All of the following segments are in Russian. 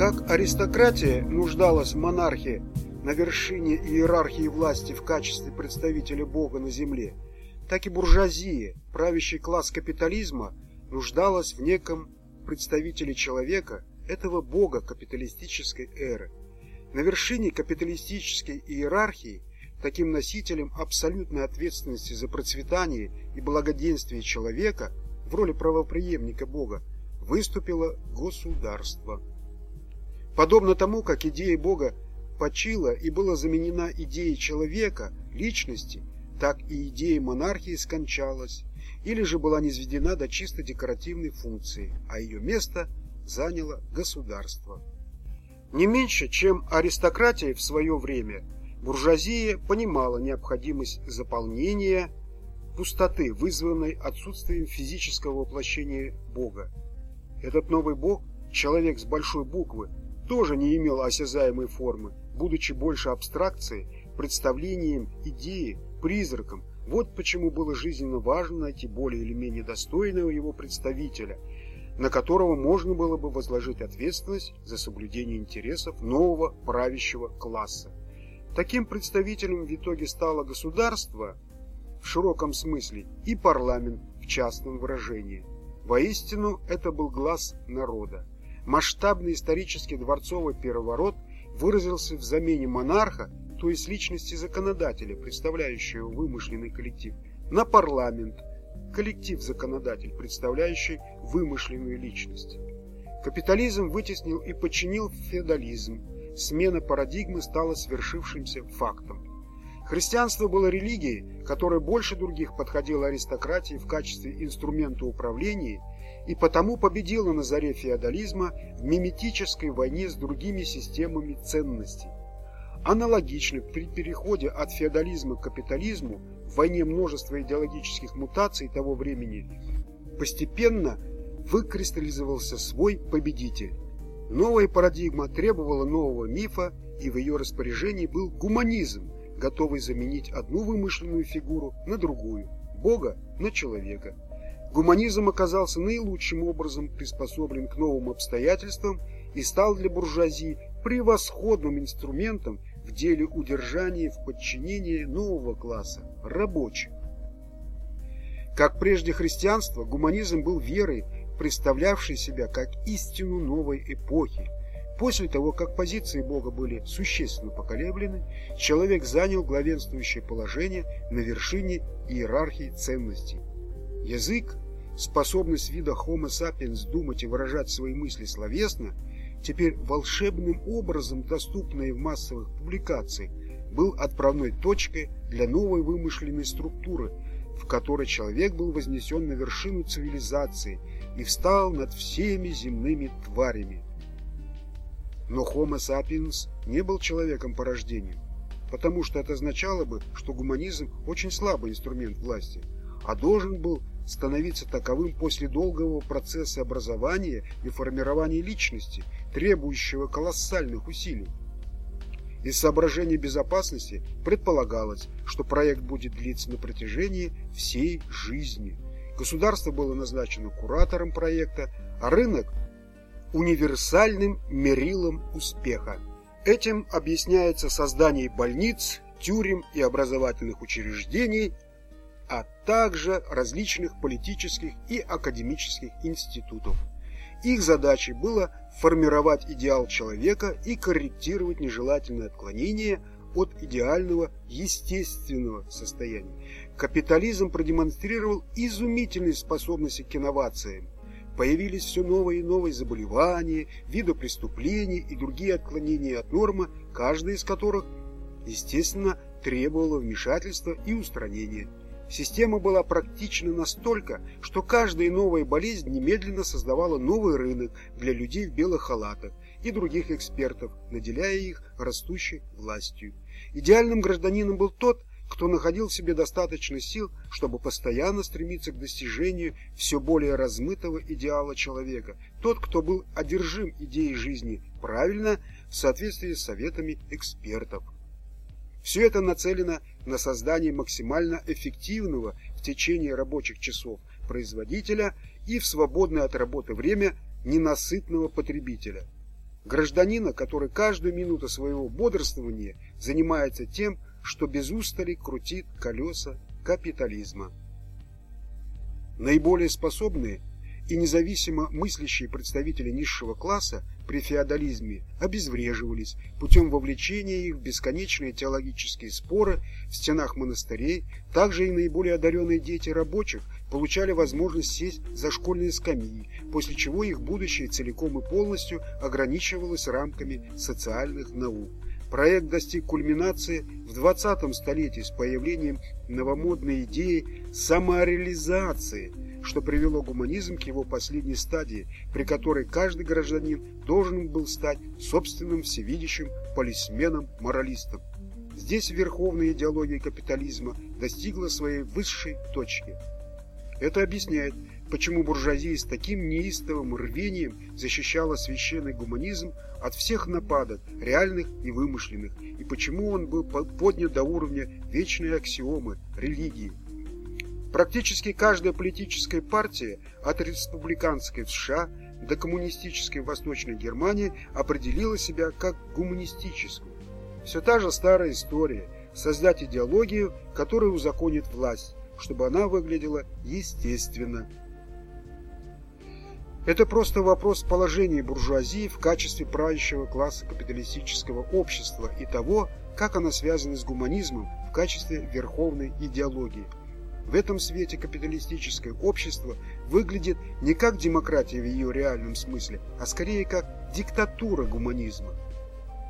Как аристократия нуждалась в монархии на вершине иерархии власти в качестве представителя Бога на земле, так и буржуазия, правящий класс капитализма, нуждалась в неком представителе человека, этого бога капиталистической эры. На вершине капиталистической иерархии таким носителем абсолютной ответственности за процветание и благоденствие человека в роли правопреемника бога выступило государство. Подобно тому, как идея бога почила и была заменена идеей человека, личности, так и идея монархии скончалась или же была низведена до чисто декоративной функции, а ее место заняло государство. Не меньше, чем аристократия в свое время, буржуазия понимала необходимость заполнения пустоты, вызванной отсутствием физического воплощения Бога. Этот новый Бог, человек с большой буквы, тоже не имел осязаемой формы, будучи больше абстракцией, представлением идеи, призраком. Вот почему было жизненно важно найти более или менее достойного его представителя – на которого можно было бы возложить ответственность за соблюдение интересов нового правящего класса. Таким представителем в итоге стало государство в широком смысле и парламент в частном выражении. Воистину, это был глаз народа. Масштабный исторический дворцовый переворот выразился в замене монарха, то есть личности законодателя, представляющего вымышленный коллектив, на парламент, коллектив-законодатель, представляющий вымышленную личность. Капитализм вытеснил и подчинил феодализм. Смена парадигмы стала свершившимся фактом. Христианство было религией, которая больше других подходила аристократии в качестве инструмента управления и потому победила на заре феодализма в миметической войне с другими системами ценностей. Аналогично при переходе от феодализма к капитализму в войне множества идеологических мутаций того времени постепенно выкристаллизовался свой победитель. Новая парадигма требовала нового мифа, и в ее распоряжении был гуманизм, готовый заменить одну вымышленную фигуру на другую, Бога на человека. Гуманизм оказался наилучшим образом приспособлен к новым обстоятельствам и стал для буржуазии превосходным инструментом в деле удержания в подчинении нового класса – рабочих. Как прежде христианство, гуманизм был верой, представлявшей себя как истину новой эпохи. После того, как позиции Бога были существенно поколеблены, человек занял главенствующее положение на вершине иерархии ценностей. Язык, способность вида Homo sapiens думать и выражать свои мысли словесно – теперь волшебным образом доступной в массовых публикациях, был отправной точкой для новой вымышленной структуры, в которой человек был вознесен на вершину цивилизации и встал над всеми земными тварями. Но Homo sapiens не был человеком по рождению, потому что это означало бы, что гуманизм очень слабый инструмент власти, а должен был становиться таковым после долгого процесса образования и формирования личности, требующего колоссальных усилий. Из соображений безопасности предполагалось, что проект будет длиться на протяжении всей жизни. Государство было назначено куратором проекта, а рынок – универсальным мерилом успеха. Этим объясняется создание больниц, тюрем и образовательных учреждений – а также различных политических и академических институтов. Их задачей было формировать идеал человека и корректировать нежелательные отклонения от идеального естественного состояния. Капитализм продемонстрировал изумительные способности к инновациям. Появились все новые и новые заболевания, виды преступлений и другие отклонения от нормы, каждая из которых, естественно, требовала вмешательства и устранения. Система была практична настолько, что каждая новая болезнь немедленно создавала новый рынок для людей в белых халатах и других экспертов, наделяя их растущей властью. Идеальным гражданином был тот, кто находил в себе достаточно сил, чтобы постоянно стремиться к достижению все более размытого идеала человека, тот, кто был одержим идеей жизни правильно в соответствии с советами экспертов. Все это нацелено на создание максимально эффективного в течение рабочих часов производителя и в свободное от работы время ненасытного потребителя. Гражданина, который каждую минуту своего бодрствования занимается тем, что без устали крутит колеса капитализма. Наиболее способные и независимо мыслящие представители низшего класса при феодализме обезвреживались путем вовлечения их в бесконечные теологические споры в стенах монастырей, также и наиболее одаренные дети рабочих получали возможность сесть за школьные скамьи, после чего их будущее целиком и полностью ограничивалось рамками социальных наук. Проект достиг кульминации в 20 столетии с появлением новомодной идеи самореализации, что привело гуманизм к его последней стадии, при которой каждый гражданин должен был стать собственным всевидящим полисменом-моралистом. Здесь верховная идеология капитализма достигла своей высшей точки. Это объясняет, почему буржуазия с таким неистовым рвением защищала священный гуманизм от всех нападок, реальных и вымышленных, и почему он был поднят до уровня вечной аксиомы религии. Практически каждая политическая партия, от республиканской в США до коммунистической в Восточной Германии, определила себя как гуманистическую. Все та же старая история – создать идеологию, которая узаконит власть, чтобы она выглядела естественно – это просто вопрос положения буржуазии в качестве правящего класса капиталистического общества и того, как она связана с гуманизмом в качестве верховной идеологии. В этом свете капиталистическое общество выглядит не как демократия в ее реальном смысле, а скорее как диктатура гуманизма.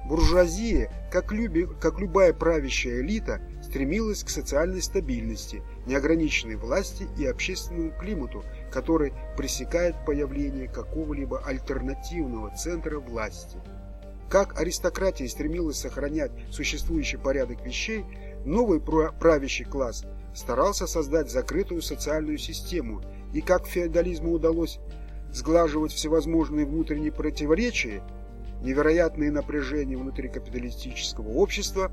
Буржуазия, как, люби, как любая правящая элита, стремилась к социальной стабильности, неограниченной власти и общественному климату, который пресекает появление какого-либо альтернативного центра власти. Как аристократия стремилась сохранять существующий порядок вещей, новый правящий класс старался создать закрытую социальную систему, и как феодализму удалось сглаживать всевозможные внутренние противоречия, невероятные напряжения внутри капиталистического общества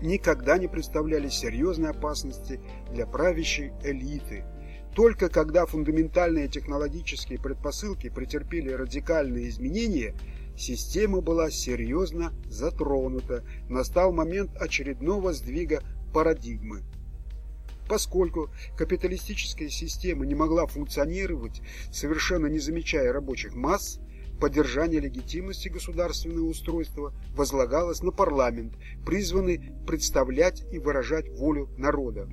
никогда не представляли серьезной опасности для правящей элиты – только когда фундаментальные технологические предпосылки претерпели радикальные изменения, система была серьезно затронута, настал момент очередного сдвига парадигмы. Поскольку капиталистическая система не могла функционировать, совершенно не замечая рабочих масс, поддержание легитимности государственного устройства возлагалось на парламент, призванный представлять и выражать волю народа.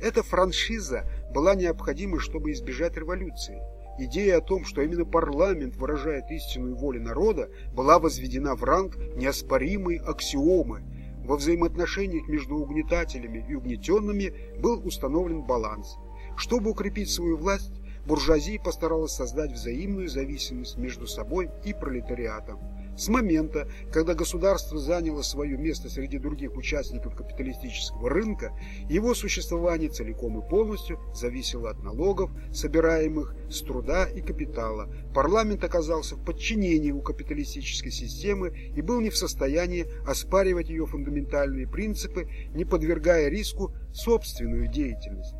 Эта франшиза была необходима, чтобы избежать революции. Идея о том, что именно парламент выражает истинную волю народа, была возведена в ранг неоспоримой аксиомы. Во взаимоотношениях между угнетателями и угнетенными был установлен баланс. Чтобы укрепить свою власть, буржуазия постаралась создать взаимную зависимость между собой и пролетариатом. С момента, когда государство заняло свое место среди других участников капиталистического рынка, его существование целиком и полностью зависело от налогов, собираемых с труда и капитала. Парламент оказался в подчинении у капиталистической системы и был не в состоянии оспаривать ее фундаментальные принципы, не подвергая риску собственную деятельность.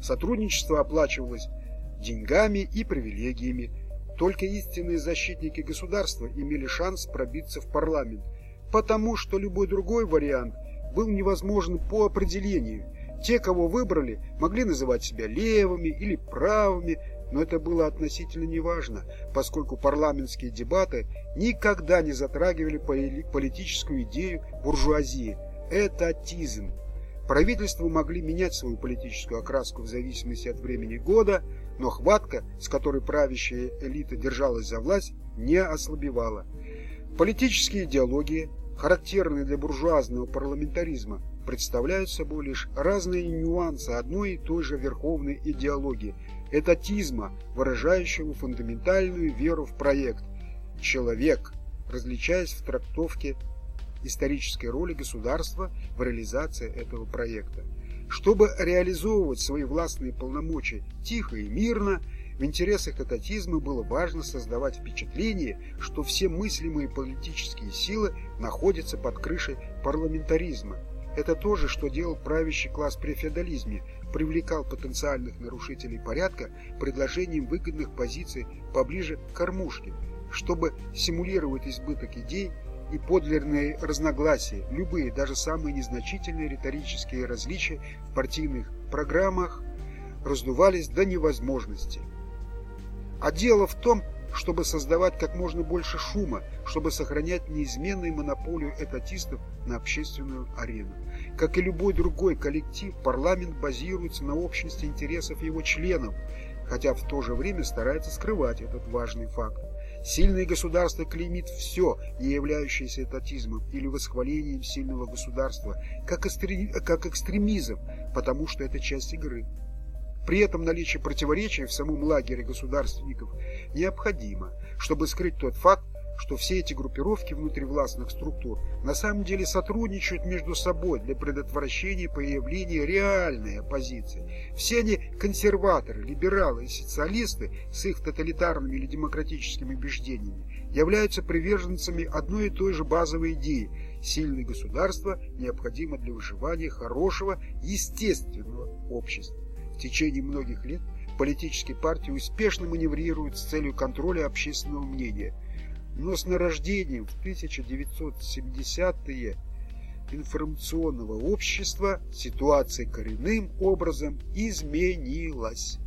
Сотрудничество оплачивалось деньгами и привилегиями, только истинные защитники государства имели шанс пробиться в парламент, потому что любой другой вариант был невозможен по определению. Те, кого выбрали, могли называть себя левыми или правыми, но это было относительно неважно, поскольку парламентские дебаты никогда не затрагивали политическую идею буржуазии – этатизм. Правительства могли менять свою политическую окраску в зависимости от времени года – но хватка, с которой правящая элита держалась за власть, не ослабевала. Политические идеологии, характерные для буржуазного парламентаризма, представляют собой лишь разные нюансы одной и той же верховной идеологии – этатизма, выражающего фундаментальную веру в проект. Человек, различаясь в трактовке исторической роли государства в реализации этого проекта. Чтобы реализовывать свои властные полномочия тихо и мирно, в интересах этатизма было важно создавать впечатление, что все мыслимые политические силы находятся под крышей парламентаризма. Это то же, что делал правящий класс при феодализме, привлекал потенциальных нарушителей порядка предложением выгодных позиций поближе к кормушке. чтобы симулировать избыток идей и подлинные разногласия, любые, даже самые незначительные риторические различия в партийных программах раздувались до невозможности. А дело в том, чтобы создавать как можно больше шума, чтобы сохранять неизменную монополию этатистов на общественную арену. Как и любой другой коллектив, парламент базируется на общности интересов его членов, хотя в то же время старается скрывать этот важный факт. Сильное государство клеймит все, не являющееся этатизмом или восхвалением сильного государства, как, экстремизм, потому что это часть игры. При этом наличие противоречий в самом лагере государственников необходимо, чтобы скрыть тот факт, что все эти группировки внутривластных структур на самом деле сотрудничают между собой для предотвращения появления реальной оппозиции. Все они консерваторы, либералы и социалисты с их тоталитарными или демократическими убеждениями являются приверженцами одной и той же базовой идеи – сильное государство необходимо для выживания хорошего, естественного общества. В течение многих лет политические партии успешно маневрируют с целью контроля общественного мнения. Но с нарождением в 1970-е информационного общества ситуация коренным образом изменилась.